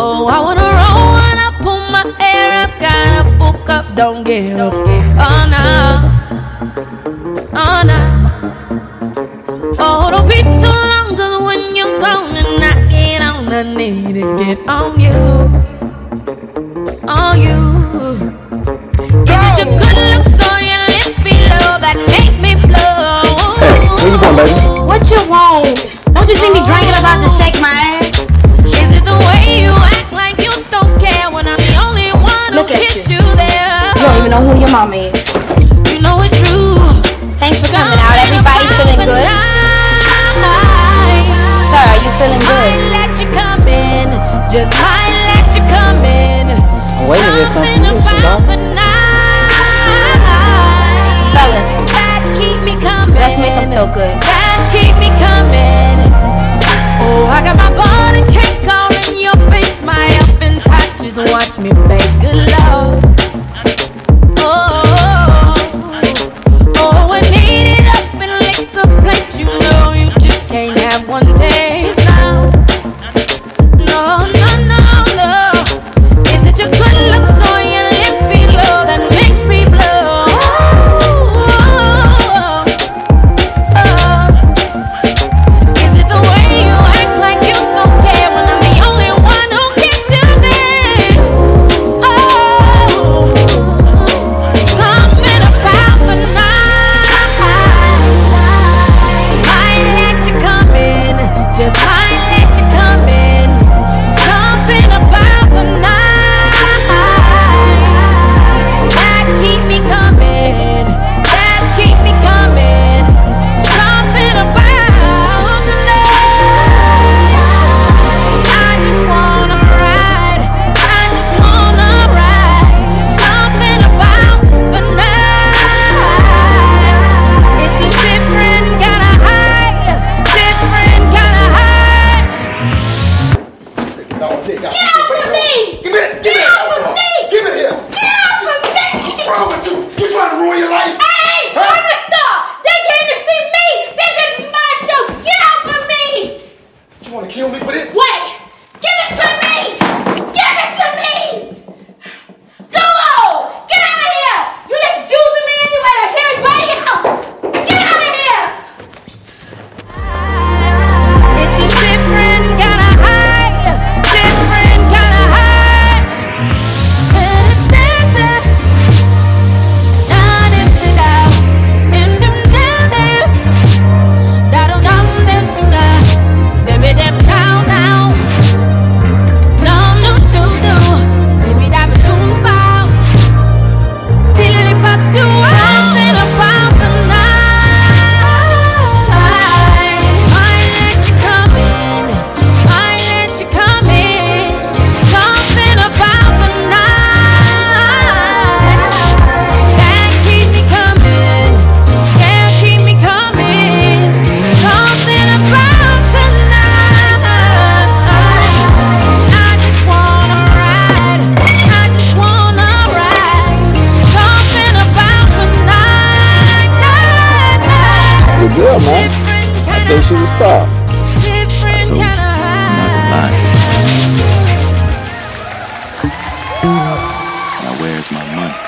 Oh, I wanna roll one up pull my hair. I'm kinda fuck up, don't get up. Oh, no. Oh, no. Oh, don't be too long, cause when you're gone, and I get on, I need to get on you. On you. Is it your good looks or your lips below that make me blow? Hey. What you want? Don't you see me drinking about to shake my look at you. you. don't even know who your mama is. You know it's true. Thanks for coming out. Everybody feeling good? Sir, are you feeling good? let you come in. Just let you come in. Wait a minute, something. want to kill me for this? What? think she's a star. I told you not to lie. Now where's my money?